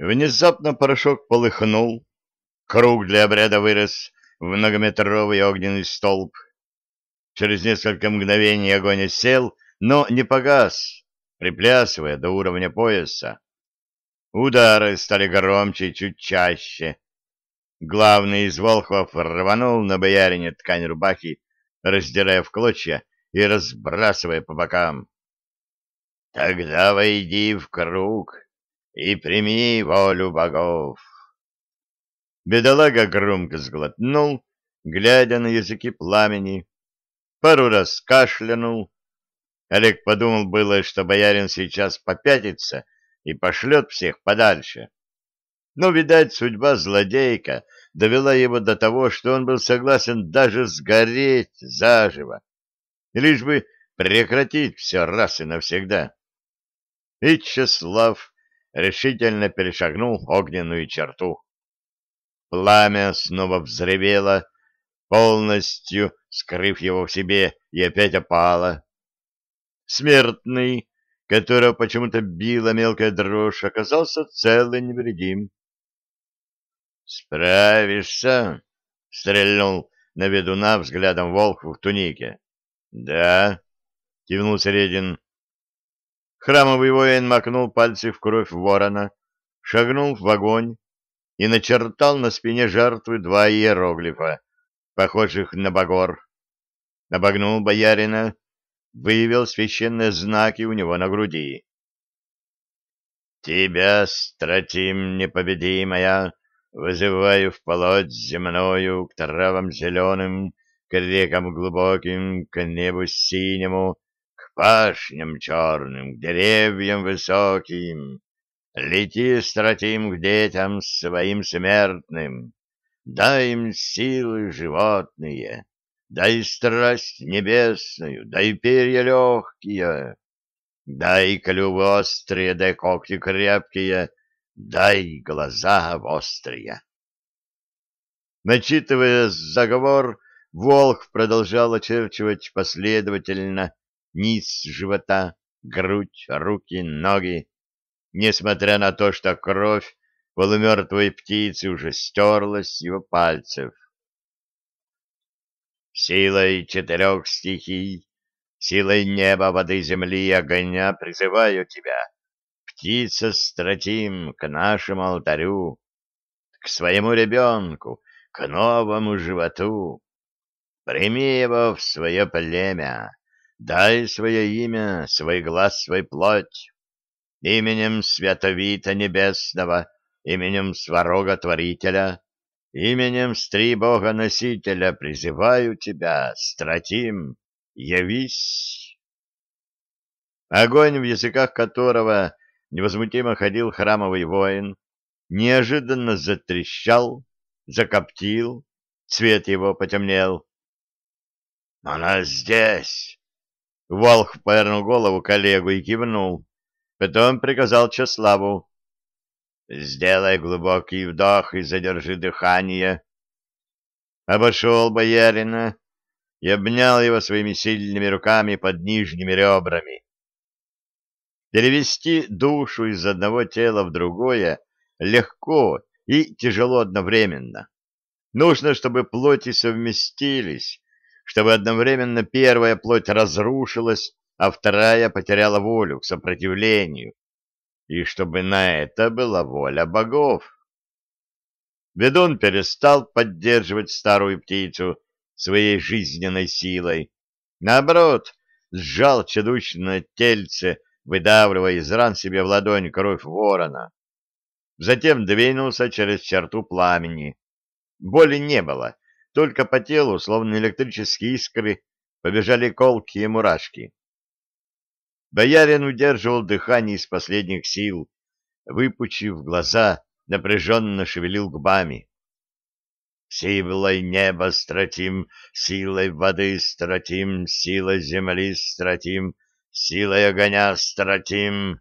Внезапно порошок полыхнул, круг для обряда вырос в многометровый огненный столб. Через несколько мгновений огонь сел, но не погас, приплясывая до уровня пояса. Удары стали громче и чуть чаще. Главный из волхвов рванул на боярине ткань рубахи, раздирая в клочья и разбрасывая по бокам. — Тогда войди в круг и прими волю богов. Бедолага громко сглотнул, глядя на языки пламени, пару раз кашлянул. Олег подумал было, что боярин сейчас попятится и пошлет всех подальше. Но, видать, судьба злодейка довела его до того, что он был согласен даже сгореть заживо, лишь бы прекратить все раз и навсегда. И Чеслав решительно перешагнул огненную черту. Пламя снова взревело, полностью скрыв его в себе, и опять опало. Смертный, которого почему-то била мелкая дрожь, оказался цел и невредим. «Справишься?» — стрельнул на ведуна взглядом волк в тунике. «Да», — кивнул Середин. Храмовый воин макнул пальцы в кровь ворона, шагнул в огонь и начертал на спине жертвы два иероглифа, похожих на багор. Обогнул боярина, выявил священные знаки у него на груди. «Тебя, стратим непобедимая, вызываю в полоть земною к травам зеленым, к рекам глубоким, к небу синему, пашням черным, к деревьям высоким. Лети, стратим, к детям своим смертным. Дай им силы животные, дай страсть небесную, дай перья легкие, дай клювы острые, дай когти крепкие, дай глаза острые. Начитывая заговор, Волх продолжал очерчивать последовательно низ живота, грудь, руки, ноги. Несмотря на то, что кровь полумертвой птицы уже стерлась его пальцев. Силой четырех стихий, силой неба, воды, земли и огня призываю тебя, птица стратим, к нашему алтарю, к своему ребенку, к новому животу. Прими его в свое племя, Дай свое имя, свой глаз, свой плоть, именем Святовита Небесного, именем Сварога Творителя, именем Стри Бога Носителя призываю тебя, стратим, явись. Огонь, в языках которого невозмутимо ходил храмовый воин, неожиданно затрещал, закоптил, цвет его потемнел. «Она здесь!» Волх повернул голову коллегу и кивнул. Потом приказал Чеславу. «Сделай глубокий вдох и задержи дыхание». Обошел боярина и обнял его своими сильными руками под нижними ребрами. Перевести душу из одного тела в другое легко и тяжело одновременно. Нужно, чтобы плоти совместились, чтобы одновременно первая плоть разрушилась, а вторая потеряла волю к сопротивлению, и чтобы на это была воля богов. Ведун перестал поддерживать старую птицу своей жизненной силой. Наоборот, сжал чудущное тельце, выдавливая из ран себе в ладонь кровь ворона. Затем двинулся через черту пламени. Боли не было, только по телу, словно электрические искры, побежали колки и мурашки. Боярин удерживал дыхание из последних сил, выпучив глаза, напряженно шевелил губами. Силой неба стратим, силой воды стратим, силой земли стратим, силой огня стратим.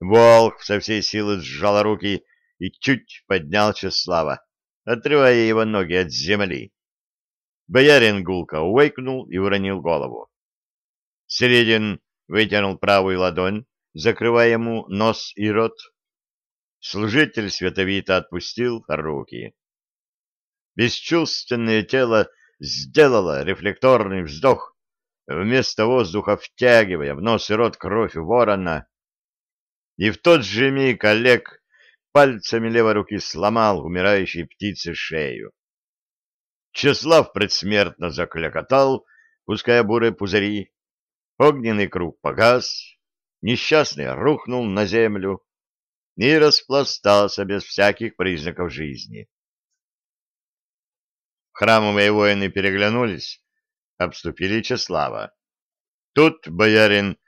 Волк со всей силы сжал руки и чуть поднял Чеслава отрывая его ноги от земли. Боярин гулко уэйкнул и уронил голову. Середин вытянул правую ладонь, закрывая ему нос и рот. Служитель световито отпустил руки. Бесчувственное тело сделало рефлекторный вздох, вместо воздуха втягивая в нос и рот кровь ворона. И в тот же миг Олег пальцами левой руки сломал умирающей птице шею. Чеслав предсмертно заклякотал, пуская бурые пузыри. Огненный круг погас, несчастный рухнул на землю и распластался без всяких признаков жизни. Храмовые воины переглянулись, обступили Чеслава. Тут боярин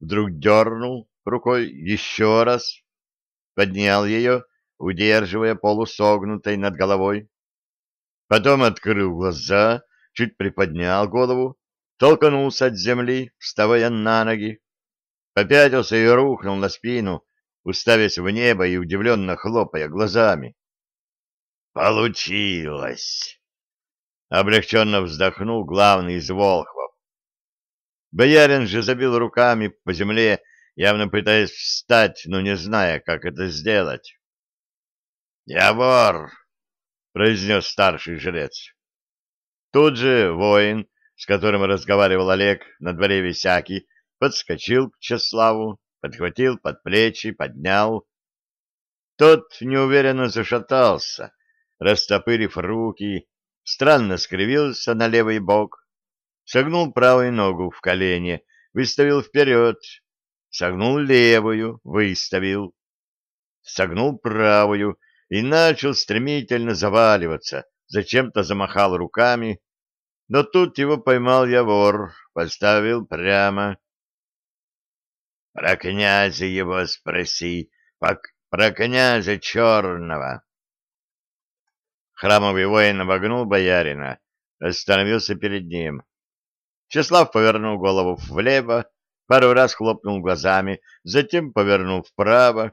вдруг дернул рукой еще раз, поднял ее, удерживая полусогнутой над головой. Потом открыл глаза, чуть приподнял голову, толкнулся от земли, вставая на ноги, попятился и рухнул на спину, уставясь в небо и удивленно хлопая глазами. «Получилось!» Облегченно вздохнул главный из волхвов. Боярин же забил руками по земле, явно пытаясь встать, но не зная, как это сделать. «Я вор!» — произнес старший жрец. Тут же воин, с которым разговаривал Олег на дворе Висяки, подскочил к Чеславу, подхватил под плечи, поднял. Тот неуверенно зашатался, растопырив руки, странно скривился на левый бок, согнул правую ногу в колене, выставил вперед, согнул левую, выставил, согнул правую и начал стремительно заваливаться, зачем-то замахал руками, но тут его поймал Явор, поставил прямо. — Про князя его спроси, про князя черного. Храмовый воин обогнул боярина, остановился перед ним. Чеслав повернул голову влево, пару раз хлопнул глазами, затем повернул вправо,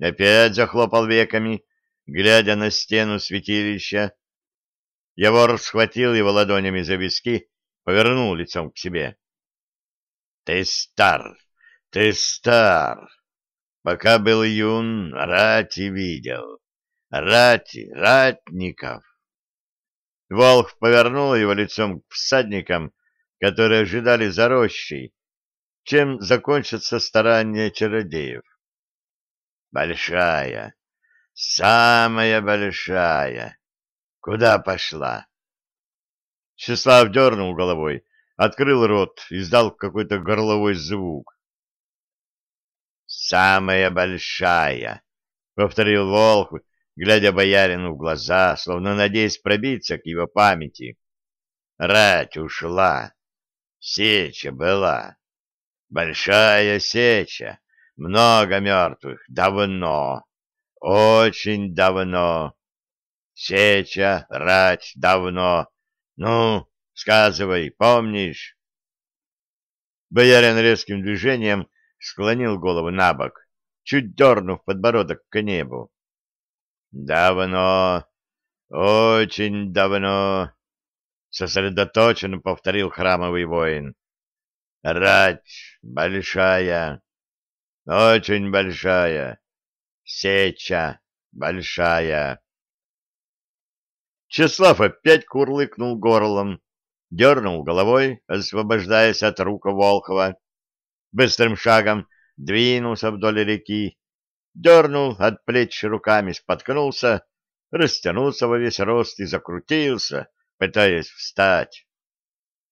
опять захлопал веками, глядя на стену святилища. Явор схватил его ладонями за виски, повернул лицом к себе. — Ты стар, ты стар. Пока был юн, рати видел рати, ратников. Волх повернул его лицом к всадникам, которые ожидали за рощей, чем закончатся старания чародеев. Большая, самая большая. Куда пошла? Числав дернул головой, открыл рот, издал какой-то горловой звук. «Самая большая», — повторил Волх, глядя боярину в глаза, словно надеясь пробиться к его памяти. Рать ушла, сеча была, большая сеча, много мертвых, давно, очень давно. Сеча, рать, давно. Ну, сказывай, помнишь? Боярин резким движением склонил голову на бок, чуть дернув подбородок к небу. Давно, очень давно, сосредоточенно повторил храмовый воин. Рать большая, очень большая, сеча большая. Чеслав опять курлыкнул горлом, дернул головой, освобождаясь от рук Волхова, быстрым шагом двинулся вдоль реки, дернул от плеч руками, споткнулся, растянулся во весь рост и закрутился, пытаясь встать.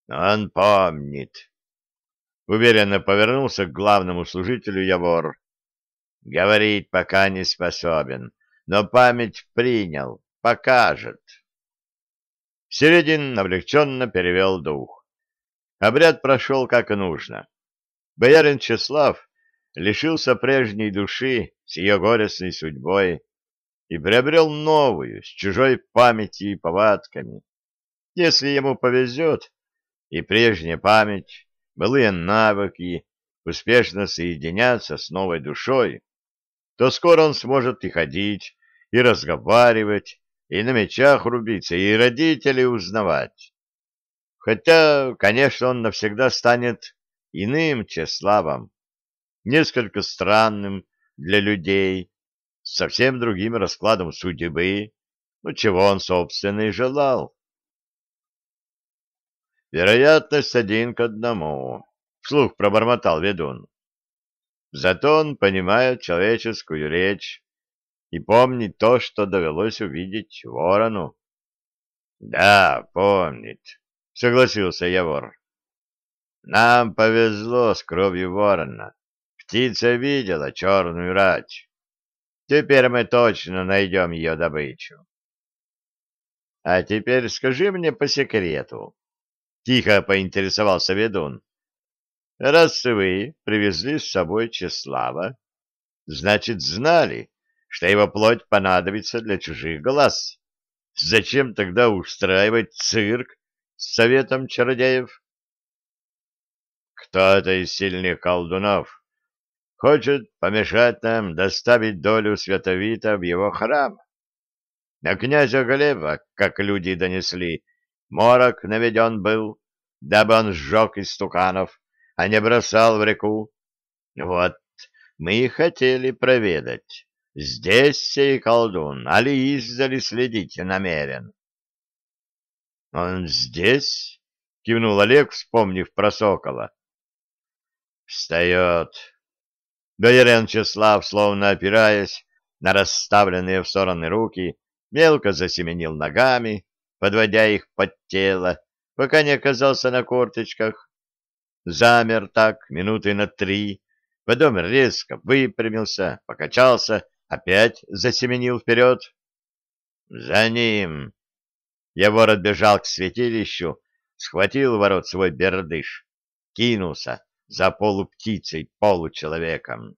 Он помнит. Уверенно повернулся к главному служителю Явор. Говорить пока не способен, но память принял, покажет. Середин облегченно перевел дух. Обряд прошел как нужно. Боярин Чеслав лишился прежней души с ее горестной судьбой и приобрел новую, с чужой памятью и повадками. Если ему повезет, и прежняя память, былые навыки успешно соединятся с новой душой, то скоро он сможет и ходить, и разговаривать, и на мечах рубиться, и родителей узнавать. Хотя, конечно, он навсегда станет иным тщеславом, несколько странным для людей, с совсем другим раскладом судьбы, ну, чего он, собственно, и желал. Вероятность один к одному, — вслух пробормотал ведун. Зато он понимает человеческую речь и помнит то, что довелось увидеть ворону. — Да, помнит, — согласился Явор. — Нам повезло с кровью ворона. Птица видела черную рать. Теперь мы точно найдем ее добычу. — А теперь скажи мне по секрету, — тихо поинтересовался ведун. — Раз вы привезли с собой Чеслава, значит, знали, что его плоть понадобится для чужих глаз. Зачем тогда устраивать цирк с советом чародеев? Кто-то из сильных колдунов хочет помешать нам доставить долю Святовита в его храм. На князя Глеба, как люди донесли, морок наведен был, дабы он сжег истуканов, а не бросал в реку. Вот мы и хотели проведать, здесь сей колдун, али издали следить намерен. — Он здесь? — кивнул Олег, вспомнив про сокола. — Встает, Гаярен Чеслав, словно опираясь на расставленные в стороны руки, мелко засеменил ногами, подводя их под тело, пока не оказался на корточках. Замер так минуты на три, потом резко выпрямился, покачался, опять засеменил вперед. «За ним!» Егор отбежал к святилищу, схватил ворот свой бердыш, кинулся за полуптицей, получеловеком.